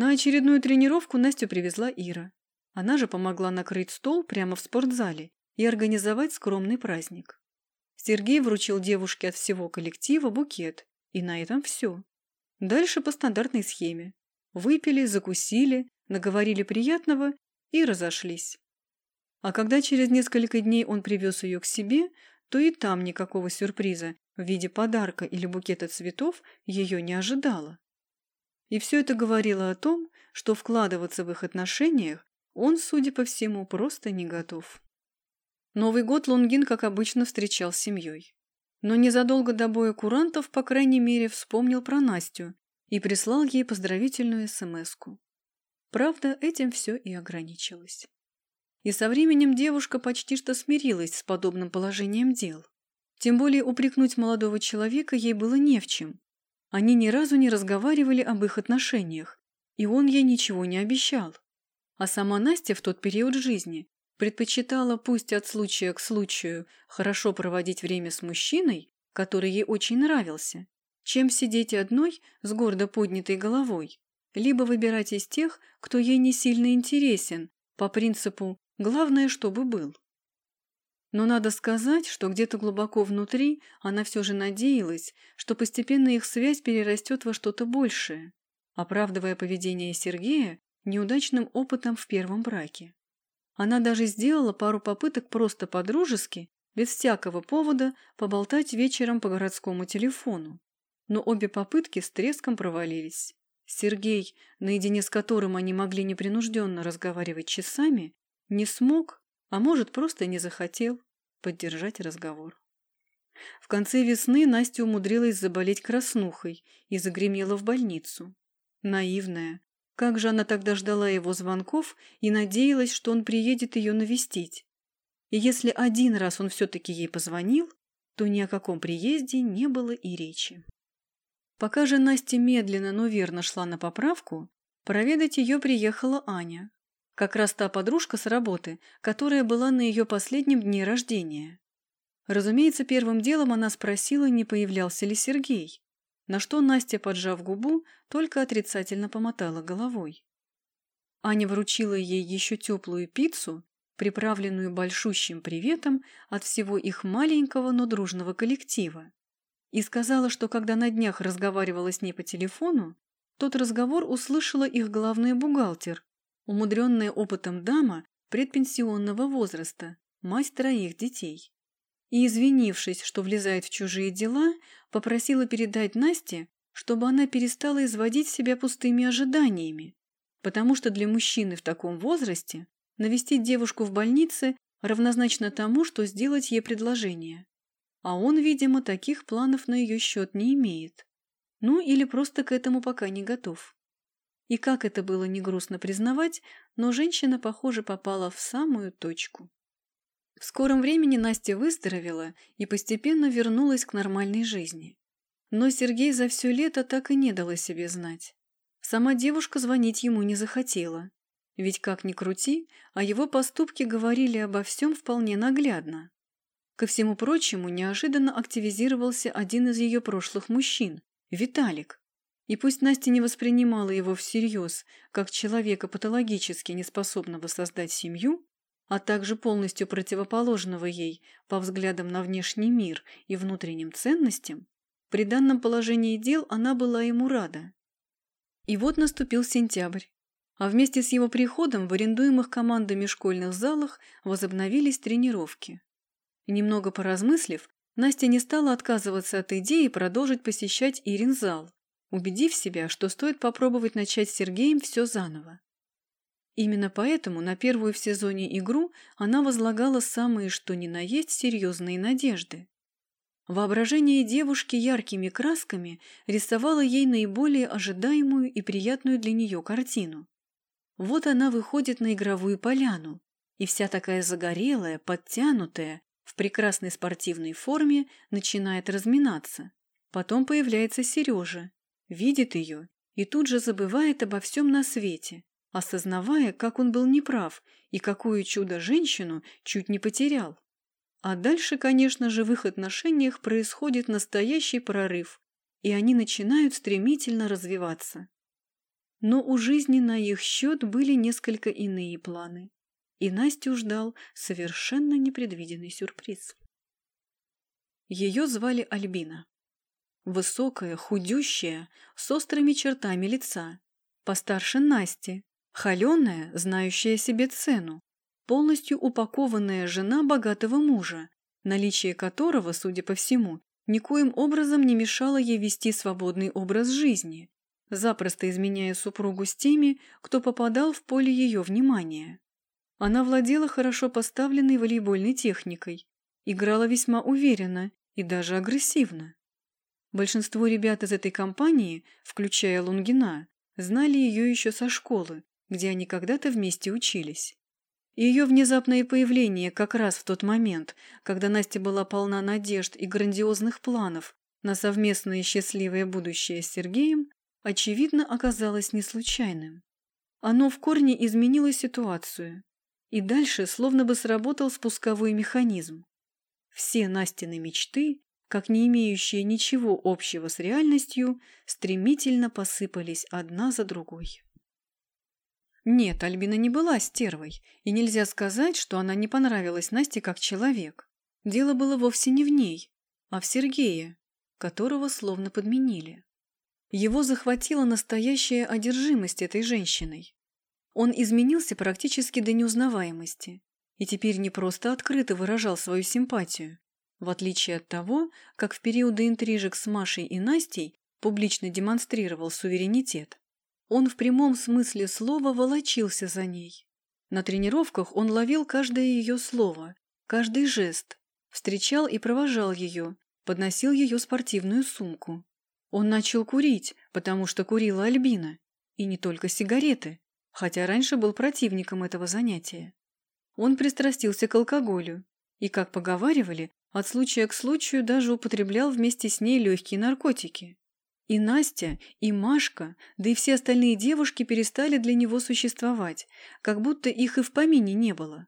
На очередную тренировку Настю привезла Ира. Она же помогла накрыть стол прямо в спортзале и организовать скромный праздник. Сергей вручил девушке от всего коллектива букет, и на этом все. Дальше по стандартной схеме. Выпили, закусили, наговорили приятного и разошлись. А когда через несколько дней он привез ее к себе, то и там никакого сюрприза в виде подарка или букета цветов ее не ожидало. И все это говорило о том, что вкладываться в их отношениях он, судя по всему, просто не готов. Новый год Лунгин, как обычно, встречал с семьей. Но незадолго до боя курантов, по крайней мере, вспомнил про Настю и прислал ей поздравительную смс -ку. Правда, этим все и ограничилось. И со временем девушка почти что смирилась с подобным положением дел. Тем более упрекнуть молодого человека ей было не в чем. Они ни разу не разговаривали об их отношениях, и он ей ничего не обещал. А сама Настя в тот период жизни предпочитала пусть от случая к случаю хорошо проводить время с мужчиной, который ей очень нравился, чем сидеть одной с гордо поднятой головой, либо выбирать из тех, кто ей не сильно интересен, по принципу «главное, чтобы был». Но надо сказать, что где-то глубоко внутри она все же надеялась, что постепенно их связь перерастет во что-то большее, оправдывая поведение Сергея неудачным опытом в первом браке. Она даже сделала пару попыток просто по-дружески, без всякого повода, поболтать вечером по городскому телефону. Но обе попытки с треском провалились. Сергей, наедине с которым они могли непринужденно разговаривать часами, не смог, а может, просто не захотел поддержать разговор. В конце весны Настя умудрилась заболеть краснухой и загремела в больницу. Наивная. Как же она тогда ждала его звонков и надеялась, что он приедет ее навестить. И если один раз он все-таки ей позвонил, то ни о каком приезде не было и речи. Пока же Настя медленно, но верно шла на поправку, проведать ее приехала Аня. Как раз та подружка с работы, которая была на ее последнем дне рождения. Разумеется, первым делом она спросила, не появлялся ли Сергей, на что Настя, поджав губу, только отрицательно помотала головой. Аня вручила ей еще теплую пиццу, приправленную большущим приветом от всего их маленького, но дружного коллектива, и сказала, что когда на днях разговаривала с ней по телефону, тот разговор услышала их главный бухгалтер, умудренная опытом дама предпенсионного возраста, мать троих детей. И, извинившись, что влезает в чужие дела, попросила передать Насте, чтобы она перестала изводить себя пустыми ожиданиями, потому что для мужчины в таком возрасте навестить девушку в больнице равнозначно тому, что сделать ей предложение. А он, видимо, таких планов на ее счет не имеет. Ну или просто к этому пока не готов. И как это было не грустно признавать, но женщина, похоже, попала в самую точку. В скором времени Настя выздоровела и постепенно вернулась к нормальной жизни. Но Сергей за все лето так и не дал о себе знать. Сама девушка звонить ему не захотела. Ведь как ни крути, а его поступки говорили обо всем вполне наглядно. Ко всему прочему, неожиданно активизировался один из ее прошлых мужчин – Виталик. И пусть Настя не воспринимала его всерьез, как человека патологически неспособного создать семью, а также полностью противоположного ей по взглядам на внешний мир и внутренним ценностям, при данном положении дел она была ему рада. И вот наступил сентябрь, а вместе с его приходом в арендуемых командами школьных залах возобновились тренировки. Немного поразмыслив, Настя не стала отказываться от идеи продолжить посещать Ирин зал, убедив себя, что стоит попробовать начать с Сергеем все заново. Именно поэтому на первую в сезоне игру она возлагала самые что ни на есть серьезные надежды. Воображение девушки яркими красками рисовало ей наиболее ожидаемую и приятную для нее картину. Вот она выходит на игровую поляну, и вся такая загорелая, подтянутая, в прекрасной спортивной форме начинает разминаться. Потом появляется Сережа, видит ее и тут же забывает обо всем на свете, осознавая, как он был неправ и какую чудо-женщину чуть не потерял. А дальше, конечно же, в их отношениях происходит настоящий прорыв, и они начинают стремительно развиваться. Но у жизни на их счет были несколько иные планы, и Настю ждал совершенно непредвиденный сюрприз. Ее звали Альбина. Высокая, худющая, с острыми чертами лица, постарше Насти, холеная, знающая себе цену, полностью упакованная жена богатого мужа, наличие которого, судя по всему, никоим образом не мешало ей вести свободный образ жизни, запросто изменяя супругу с теми, кто попадал в поле ее внимания. Она владела хорошо поставленной волейбольной техникой, играла весьма уверенно и даже агрессивно. Большинство ребят из этой компании, включая Лунгина, знали ее еще со школы, где они когда-то вместе учились. Ее внезапное появление как раз в тот момент, когда Настя была полна надежд и грандиозных планов на совместное счастливое будущее с Сергеем, очевидно, оказалось не случайным. Оно в корне изменило ситуацию, и дальше словно бы сработал спусковой механизм. Все Настины мечты, как не имеющие ничего общего с реальностью, стремительно посыпались одна за другой. Нет, Альбина не была стервой, и нельзя сказать, что она не понравилась Насте как человек. Дело было вовсе не в ней, а в Сергее, которого словно подменили. Его захватила настоящая одержимость этой женщиной. Он изменился практически до неузнаваемости и теперь не просто открыто выражал свою симпатию, в отличие от того, как в периоды интрижек с Машей и Настей публично демонстрировал суверенитет. Он в прямом смысле слова волочился за ней. На тренировках он ловил каждое ее слово, каждый жест, встречал и провожал ее, подносил ее спортивную сумку. Он начал курить, потому что курила Альбина. И не только сигареты, хотя раньше был противником этого занятия. Он пристрастился к алкоголю и, как поговаривали, от случая к случаю даже употреблял вместе с ней легкие наркотики. И Настя, и Машка, да и все остальные девушки перестали для него существовать, как будто их и в помине не было.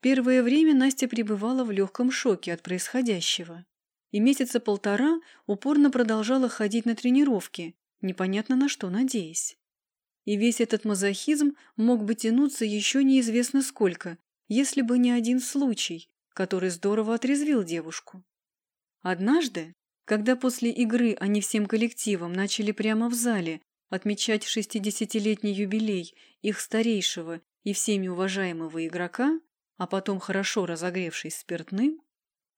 Первое время Настя пребывала в легком шоке от происходящего. И месяца полтора упорно продолжала ходить на тренировки, непонятно на что надеясь. И весь этот мазохизм мог бы тянуться еще неизвестно сколько, если бы не один случай, который здорово отрезвил девушку. Однажды, когда после игры они всем коллективом начали прямо в зале отмечать шестидесятилетний юбилей их старейшего и всеми уважаемого игрока, а потом хорошо разогревшись спиртным,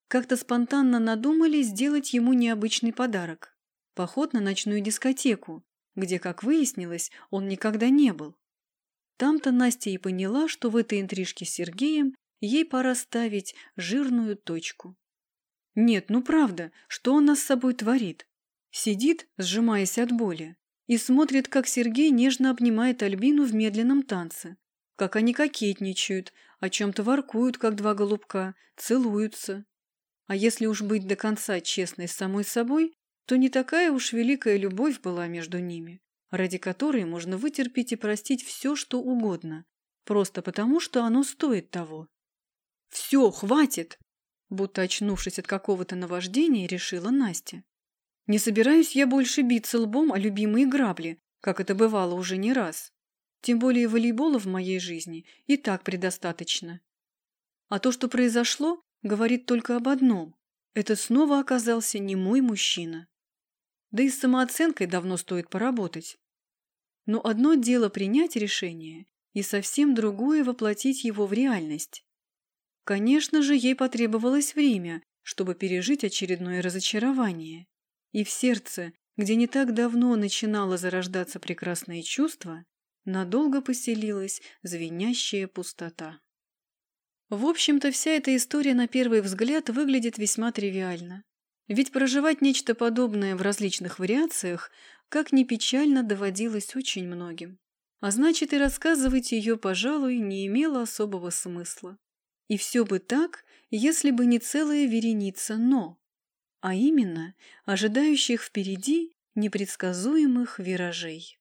как-то спонтанно надумали сделать ему необычный подарок – поход на ночную дискотеку, где, как выяснилось, он никогда не был. Там-то Настя и поняла, что в этой интрижке с Сергеем ей пора ставить жирную точку. Нет, ну правда, что он нас с собой творит? Сидит, сжимаясь от боли, и смотрит, как Сергей нежно обнимает Альбину в медленном танце, как они кокетничают, о чем-то воркуют, как два голубка, целуются. А если уж быть до конца честной с самой собой, то не такая уж великая любовь была между ними, ради которой можно вытерпеть и простить все, что угодно, просто потому, что оно стоит того. «Все, хватит!» Будто очнувшись от какого-то наваждения, решила Настя. «Не собираюсь я больше биться лбом о любимые грабли, как это бывало уже не раз. Тем более волейбола в моей жизни и так предостаточно. А то, что произошло, говорит только об одном. Это снова оказался не мой мужчина. Да и с самооценкой давно стоит поработать. Но одно дело принять решение, и совсем другое воплотить его в реальность. Конечно же, ей потребовалось время, чтобы пережить очередное разочарование. И в сердце, где не так давно начинало зарождаться прекрасное чувство, надолго поселилась звенящая пустота. В общем-то, вся эта история на первый взгляд выглядит весьма тривиально. Ведь проживать нечто подобное в различных вариациях, как ни печально, доводилось очень многим. А значит, и рассказывать ее, пожалуй, не имело особого смысла. И все бы так, если бы не целая вереница «но», а именно ожидающих впереди непредсказуемых виражей.